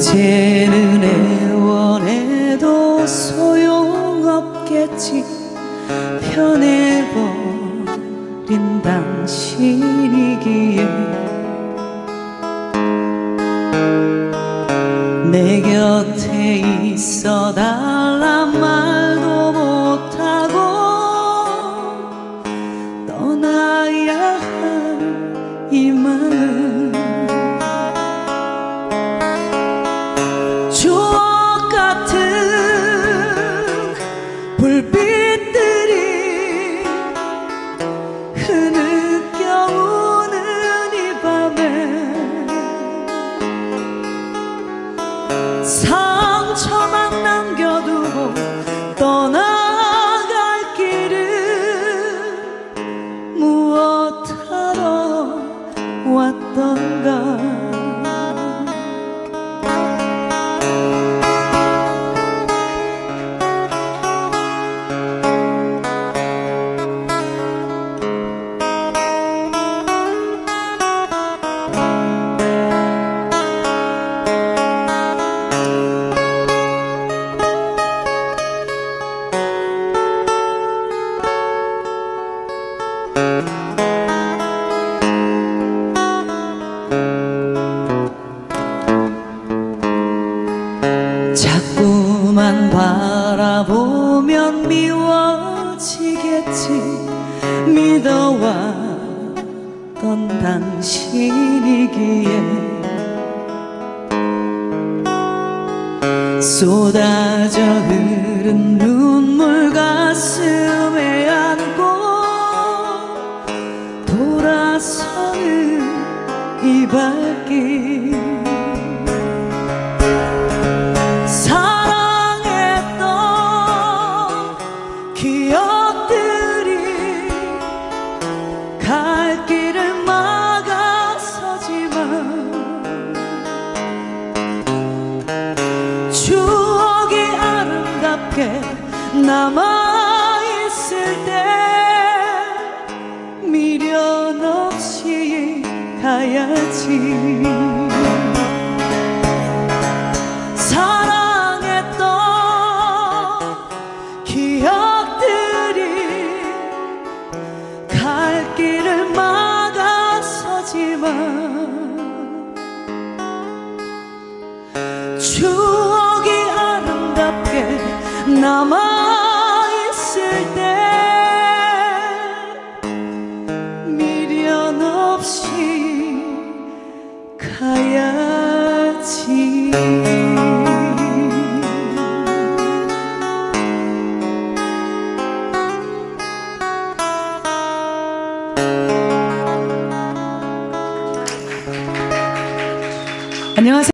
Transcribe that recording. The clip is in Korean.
이제는 애원해도 소용없겠지. 변해버린 당신이기에 내 곁에 있어 달란 말도 못하고 떠나야 할 이 마음 상처만 남겨두고 떠나갈 길은 무엇하러 왔던가 바라보면 미워지겠지. 믿어왔던 당신이기에. 쏟아져 흐른 눈물 가슴에 안고 돌아서는 이 발길 아름답게 남아있을 때 미련 없이 가야지 남아있을 때 미련 없이 가야지 안녕하세요.